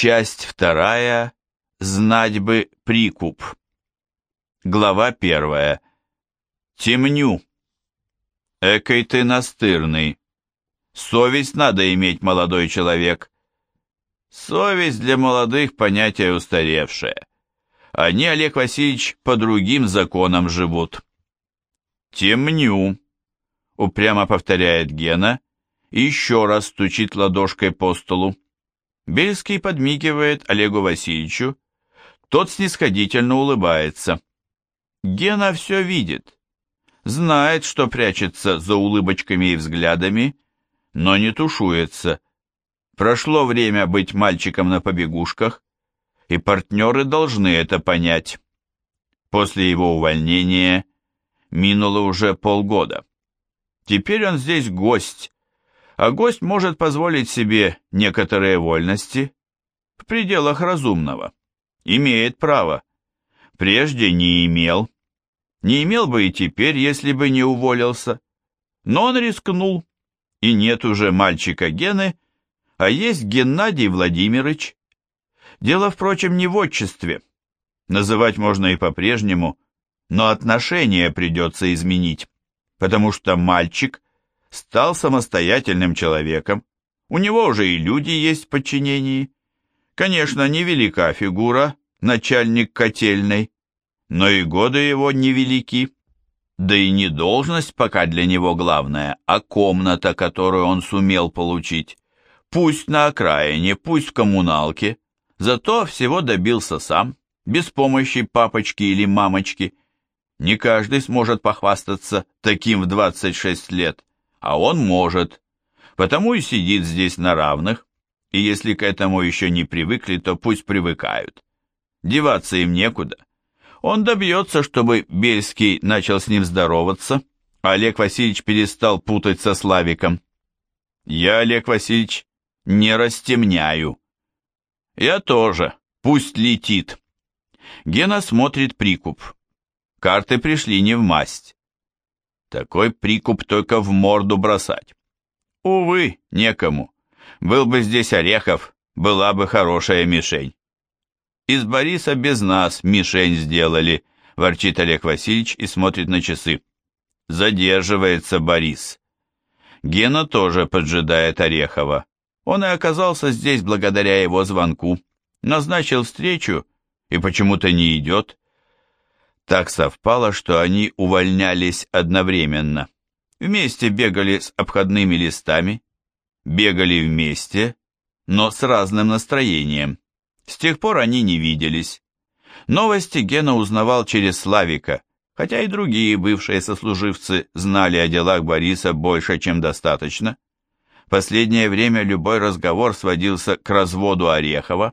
Часть вторая. Знать бы прикуп. Глава первая. Темню. Экой ты настырный. Совесть надо иметь, молодой человек. Совесть для молодых понятие устаревшее. Они, Олег Васильевич, по другим законам живут. Темню. Упрямо повторяет Гена и еще раз стучит ладошкой по столу. Бельский подмигивает Олегу Васильевичу. Тот снисходительно улыбается. Гена все видит. Знает, что прячется за улыбочками и взглядами, но не тушуется. Прошло время быть мальчиком на побегушках, и партнеры должны это понять. После его увольнения минуло уже полгода. Теперь он здесь гость, а гость может позволить себе некоторые вольности в пределах разумного. Имеет право. Прежде не имел. Не имел бы и теперь, если бы не уволился. Но он рискнул, и нет уже мальчика Гены, а есть Геннадий Владимирович. Дело, впрочем, не в отчестве. Называть можно и по-прежнему, но отношение придется изменить, потому что мальчик стал самостоятельным человеком, у него уже и люди есть в подчинении. Конечно, невелика фигура, начальник котельной, но и годы его невелики. Да и не должность пока для него главная, а комната, которую он сумел получить. Пусть на окраине, пусть в коммуналке, зато всего добился сам, без помощи папочки или мамочки. Не каждый сможет похвастаться таким в 26 лет, а он может, потому и сидит здесь на равных, и если к этому еще не привыкли, то пусть привыкают. Деваться им некуда. Он добьется, чтобы Бельский начал с ним здороваться, а Олег Васильевич перестал путать со Славиком. Я, Олег Васильевич, не растемняю. Я тоже, пусть летит. Гена смотрит прикуп. Карты пришли не в масть. Такой прикуп только в морду бросать. Увы, некому. Был бы здесь Орехов, была бы хорошая мишень. Из Бориса без нас мишень сделали, ворчит Олег Васильевич и смотрит на часы. Задерживается Борис. Гена тоже поджидает Орехова. Он и оказался здесь благодаря его звонку. Назначил встречу и почему-то не идет. Так совпало, что они увольнялись одновременно. Вместе бегали с обходными листами, бегали вместе, но с разным настроением. С тех пор они не виделись. Новости Гена узнавал через Славика, хотя и другие бывшие сослуживцы знали о делах Бориса больше, чем достаточно. Последнее время любой разговор сводился к разводу Орехова.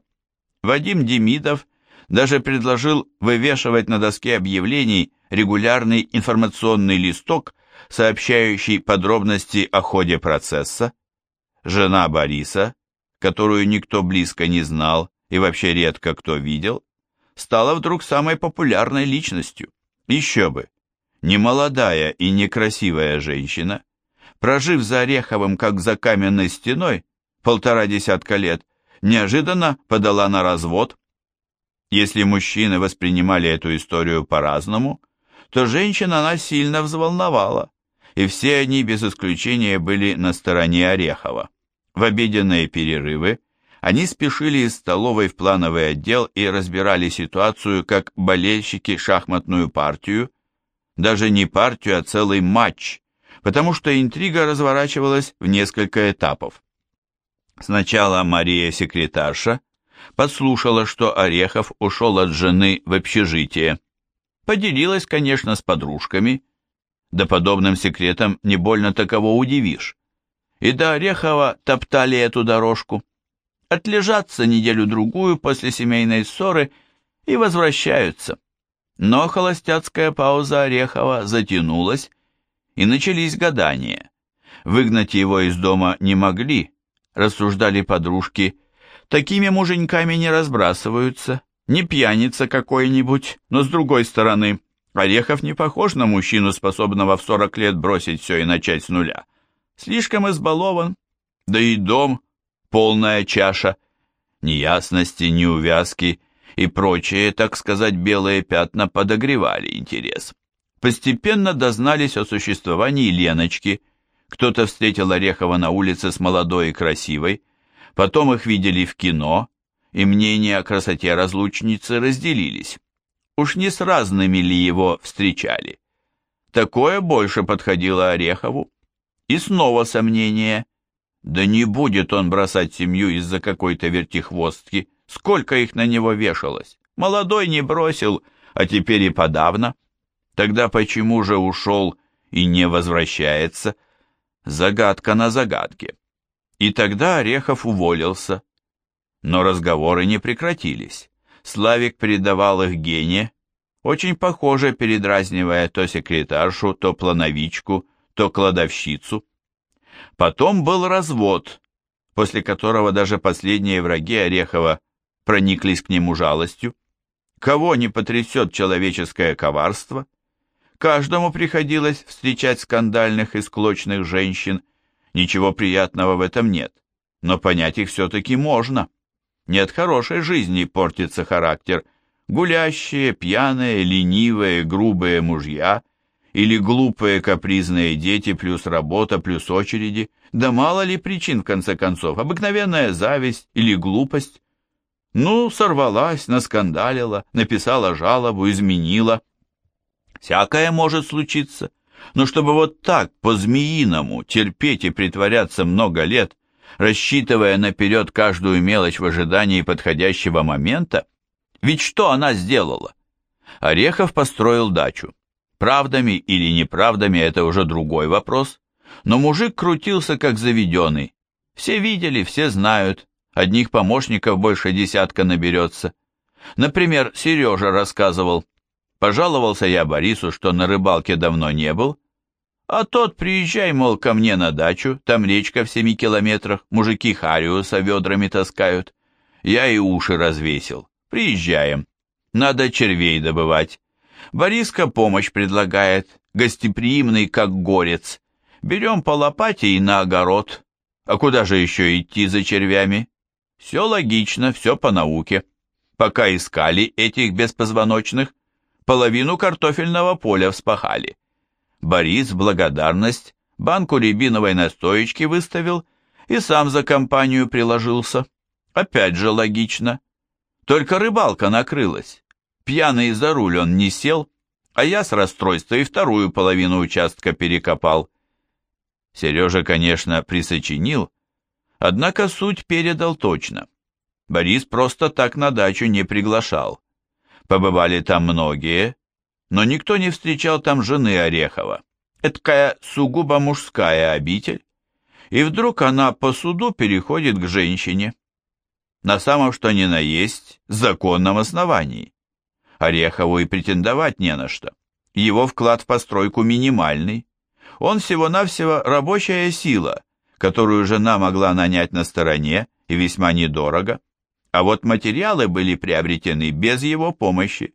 Вадим Демидов даже предложил вывешивать на доске объявлений регулярный информационный листок, сообщающий подробности о ходе процесса. Жена Бориса, которую никто близко не знал, и вообще редко кто видел, стала вдруг самой популярной личностью. Еще бы, немолодая и некрасивая женщина, прожив за Ореховым как за каменной стеной полтора десятка лет, неожиданно подала на развод. Если мужчины воспринимали эту историю по-разному, то женщина она сильно взволновала, и все они без исключения были на стороне Орехова. В обеденные перерывы они спешили из столовой в плановый отдел и разбирали ситуацию как болельщики шахматную партию, даже не партию, а целый матч, потому что интрига разворачивалась в несколько этапов. Сначала Мария-секретарша подслушала, что Орехов ушел от жены в общежитие. Поделилась, конечно, с подружками, да подобным секретом не больно таково удивишь. И до Орехова топтали эту дорожку отлежаться неделю-другую после семейной ссоры и возвращаются. Но холостяцкая пауза Орехова затянулась, и начались гадания. Выгнать его из дома не могли, рассуждали подружки. Такими муженьками не разбрасываются, не пьяница какой-нибудь, но с другой стороны, Орехов не похож на мужчину, способного в 40 лет бросить все и начать с нуля. Слишком избалован, да и дом полная чаша. Неясности, неувязки и прочие, так сказать, белые пятна подогревали интерес. Постепенно дознались о существовании Леночки, кто-то встретил Орехова на улице с молодой и красивой, потом их видели в кино, и мнения о красоте разлучницы разделились. Уж не с разными ли его встречали? Такое больше подходило Орехову. И снова сомнение. Да не будет он бросать семью из-за какой-то вертихвостки. Сколько их на него вешалось. Молодой не бросил, а теперь и подавно. Тогда почему же ушел и не возвращается? Загадка на загадке. И тогда Орехов уволился. Но разговоры не прекратились. Славик передавал их Гене, очень похоже передразнивая то секретаршу, то плановичку, то кладовщицу. Потом был развод, после которого даже последние враги Орехова прониклись к нему жалостью. Кого не потрясет человеческое коварство? Каждому приходилось встречать скандальных и склочных женщин. Ничего приятного в этом нет, но понять их все-таки можно. Не от хорошей жизни портится характер. Гулящие, пьяные, ленивые, грубые мужья или глупые капризные дети плюс работа плюс очереди. Да мало ли причин, в конце концов, обыкновенная зависть или глупость. Ну, сорвалась, наскандалила, написала жалобу, изменила. Всякое может случиться. Но чтобы вот так, по-змеиному, терпеть и притворяться много лет, рассчитывая наперед каждую мелочь в ожидании подходящего момента? Ведь что она сделала? Орехов построил дачу. Правдами или неправдами это уже другой вопрос. Но мужик крутился как заведенный. Все видели, все знают. Одних помощников больше десятка наберется. Например, Сережа рассказывал. Пожаловался я Борису, что на рыбалке давно не был, а тот, приезжай, мол, ко мне на дачу, там речка в семи километрах, мужики Хариуса ведрами таскают. Я и уши развесил. Приезжаем. Надо червей добывать. Бориска помощь предлагает, гостеприимный, как горец. Берем по лопате и на огород. А куда же еще идти за червями? Все логично, все по науке. Пока искали этих беспозвоночных, половину картофельного поля вспахали. Борис благодарность банку рябиновой настоечки выставил и сам за компанию приложился. Опять же логично. Только рыбалка накрылась. Пьяный за руль он не сел, а я с расстройства и вторую половину участка перекопал. Сережа, конечно, присочинил, однако суть передал точно. Борис просто так на дачу не приглашал. Побывали там многие, но никто не встречал там жены Орехова. Эдакая сугубо мужская обитель. И вдруг она по суду переходит к женщине. На самом что ни на есть законном основании. Орехову и претендовать не на что. Его вклад в постройку минимальный. Он всего-навсего рабочая сила, которую жена могла нанять на стороне и весьма недорого. А вот материалы были приобретены без его помощи.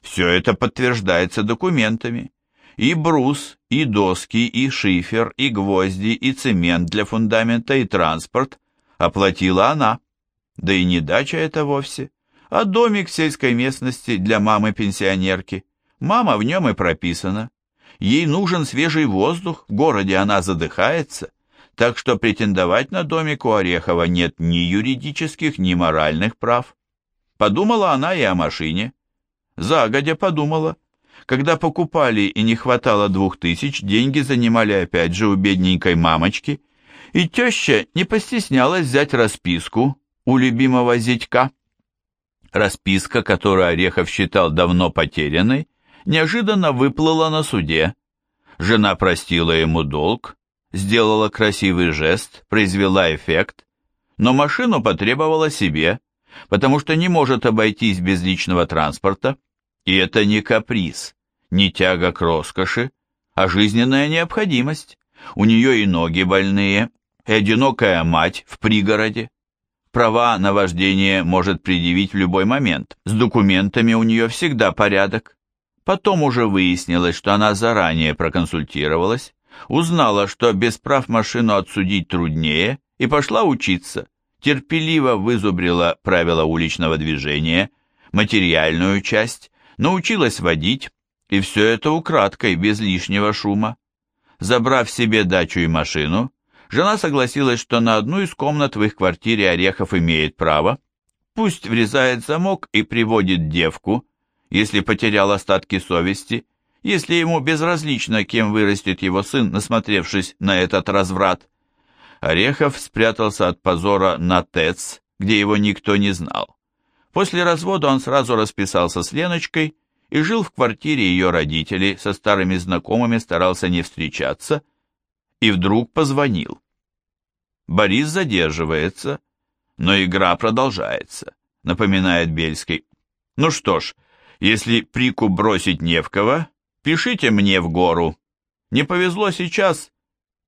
Все это подтверждается документами. И брус, и доски, и шифер, и гвозди, и цемент для фундамента, и транспорт оплатила она. Да и не дача это вовсе, а домик в сельской местности для мамы-пенсионерки. Мама в нем и прописана. Ей нужен свежий воздух, в городе она задыхается, так что претендовать на домик у Орехова нет ни юридических, ни моральных прав. Подумала она и о машине. Загодя подумала. Когда покупали и не хватало двух тысяч, деньги занимали опять же у бедненькой мамочки, и теща не постеснялась взять расписку у любимого зятька. Расписка, которую Орехов считал давно потерянной, неожиданно выплыла на суде. Жена простила ему долг, сделала красивый жест, произвела эффект, но машину потребовала себе, потому что не может обойтись без личного транспорта, и это не каприз, не тяга к роскоши, а жизненная необходимость. У нее и ноги больные, и одинокая мать в пригороде. Права на вождение может предъявить в любой момент. С документами у нее всегда порядок. Потом уже выяснилось, что она заранее проконсультировалась, узнала, что без прав машину отсудить труднее, и пошла учиться. терпеливо вызубрила правила уличного движения, материальную часть, научилась водить, и все это украдкой, без лишнего шума. Забрав себе дачу и машину, жена согласилась, что на одну из комнат в их квартире Орехов имеет право, пусть врезает замок и приводит девку, если потерял остатки совести, если ему безразлично, кем вырастет его сын, насмотревшись на этот разврат. Орехов спрятался от позора на ТЭЦ, где его никто не знал. После развода он сразу расписался с Леночкой и жил в квартире ее родителей, со старыми знакомыми старался не встречаться, и вдруг позвонил. Борис задерживается, но игра продолжается, напоминает Бельский. Ну что ж, если прикуп бросить не в кого, пишите мне в гору. Не повезло сейчас,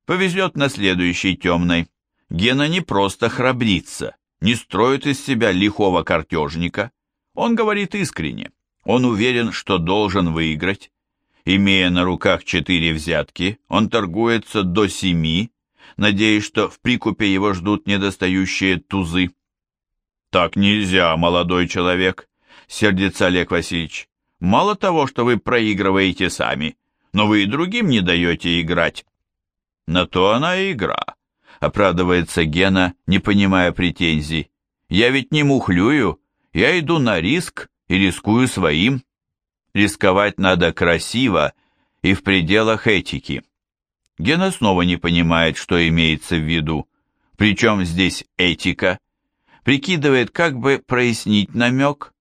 повезет на следующей темной. Гена не просто храбрится, не строит из себя лихого картежника. Он говорит искренне. Он уверен, что должен выиграть. Имея на руках четыре взятки, он торгуется до семи, надеясь, что в прикупе его ждут недостающие тузы. «Так нельзя, молодой человек», — сердится Олег Васильевич. «Мало того, что вы проигрываете сами, но вы и другим не даете играть». «На то она и игра», — оправдывается Гена, не понимая претензий. «Я ведь не мухлюю, я иду на риск, и рискую своим. Рисковать надо красиво и в пределах этики. Гена снова не понимает, что имеется в виду. Причем здесь этика? Прикидывает, как бы прояснить намек,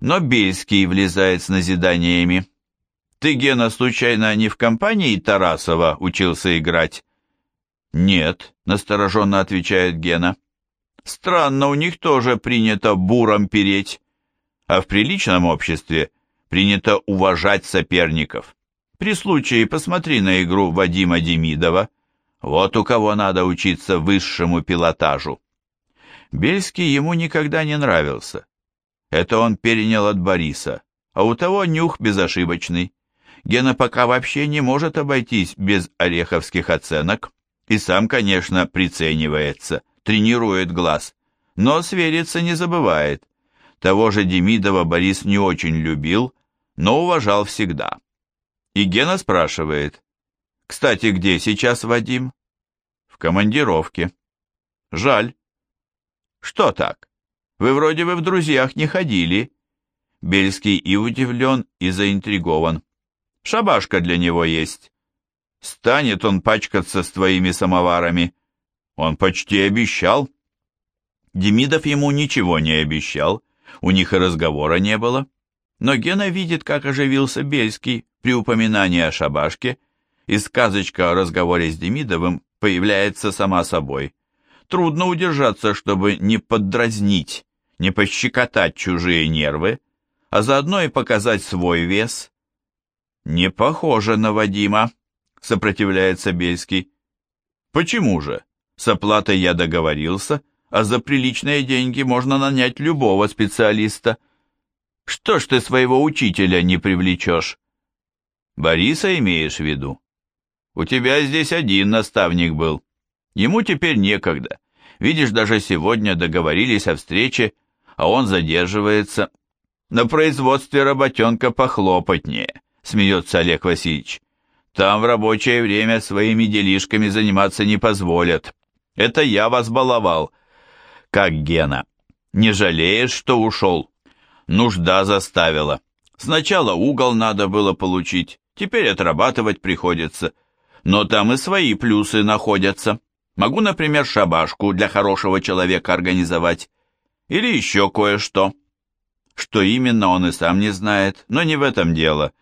но Бельский влезает с назиданиями. «Ты, Гена, случайно не в компании Тарасова учился играть?» «Нет», — настороженно отвечает Гена. «Странно, у них тоже принято буром переть а в приличном обществе принято уважать соперников. При случае посмотри на игру Вадима Демидова. Вот у кого надо учиться высшему пилотажу. Бельский ему никогда не нравился. Это он перенял от Бориса, а у того нюх безошибочный. Гена пока вообще не может обойтись без ореховских оценок, и сам, конечно, приценивается, тренирует глаз, но свериться не забывает. Того же Демидова Борис не очень любил, но уважал всегда. И Гена спрашивает, «Кстати, где сейчас Вадим?» «В командировке». «Жаль». «Что так? Вы вроде бы в друзьях не ходили». Бельский и удивлен, и заинтригован. «Шабашка для него есть». «Станет он пачкаться с твоими самоварами». «Он почти обещал». Демидов ему ничего не обещал, у них и разговора не было. Но Гена видит, как оживился Бельский при упоминании о шабашке, и сказочка о разговоре с Демидовым появляется сама собой. Трудно удержаться, чтобы не поддразнить, не пощекотать чужие нервы, а заодно и показать свой вес. «Не похоже на Вадима», — сопротивляется Бельский. «Почему же? С оплатой я договорился, а за приличные деньги можно нанять любого специалиста. Что ж ты своего учителя не привлечешь? Бориса имеешь в виду? У тебя здесь один наставник был. Ему теперь некогда. Видишь, даже сегодня договорились о встрече, а он задерживается. На производстве работенка похлопотнее, смеется Олег Васильевич. Там в рабочее время своими делишками заниматься не позволят. Это я вас баловал, как Гена. Не жалеешь, что ушел? Нужда заставила. Сначала угол надо было получить, теперь отрабатывать приходится. Но там и свои плюсы находятся. Могу, например, шабашку для хорошего человека организовать. Или еще кое-что. Что именно, он и сам не знает, но не в этом дело.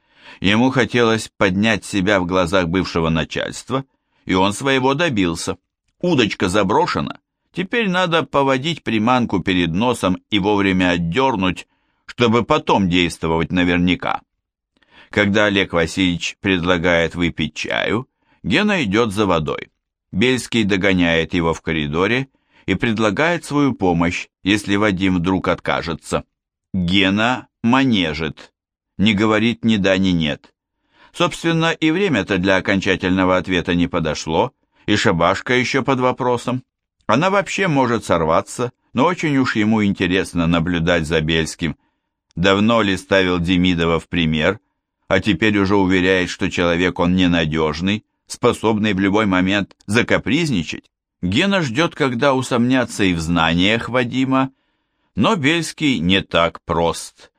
Ему хотелось поднять себя в глазах бывшего начальства, и он своего добился. Удочка заброшена, Теперь надо поводить приманку перед носом и вовремя отдернуть, чтобы потом действовать наверняка. Когда Олег Васильевич предлагает выпить чаю, Гена идет за водой. Бельский догоняет его в коридоре и предлагает свою помощь, если Вадим вдруг откажется. Гена манежит, не говорит ни да, ни нет. Собственно, и время-то для окончательного ответа не подошло, и шабашка еще под вопросом. Она вообще может сорваться, но очень уж ему интересно наблюдать за Бельским. Давно ли ставил Демидова в пример, а теперь уже уверяет, что человек он ненадежный, способный в любой момент закапризничать? Гена ждет, когда усомнятся и в знаниях Вадима, но Бельский не так прост.